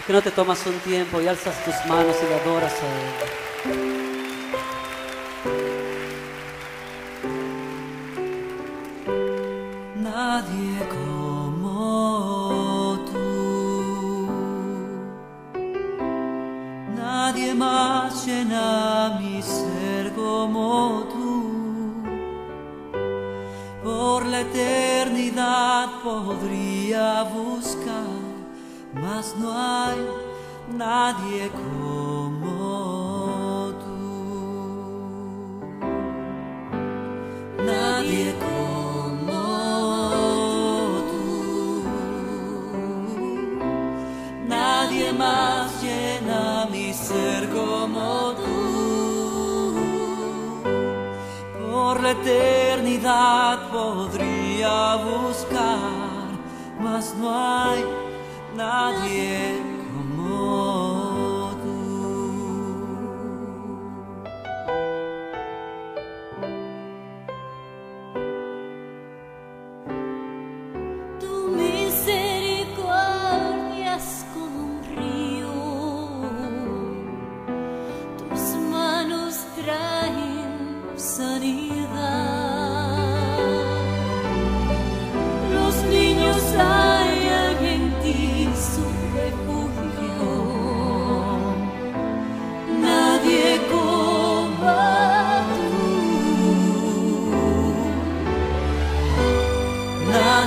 ¿Por qué no te tomas un tiempo y alzas tus manos y adoras a Él? Nadie como tú, nadie más llena mi ser como tú. Por la eternidad podría buscar, mas no hay nadie como tú. Nadie como tú. Nadie más llena mi ser como tú. Por la eternidad podría buscar, mas no hay nadie como tú. Tu misericordia es como un río, tus manos traen sanidad. Los niños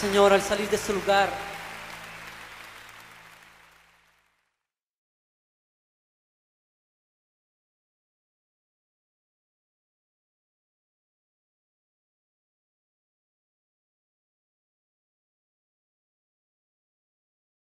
Señor, al salir de este lugar,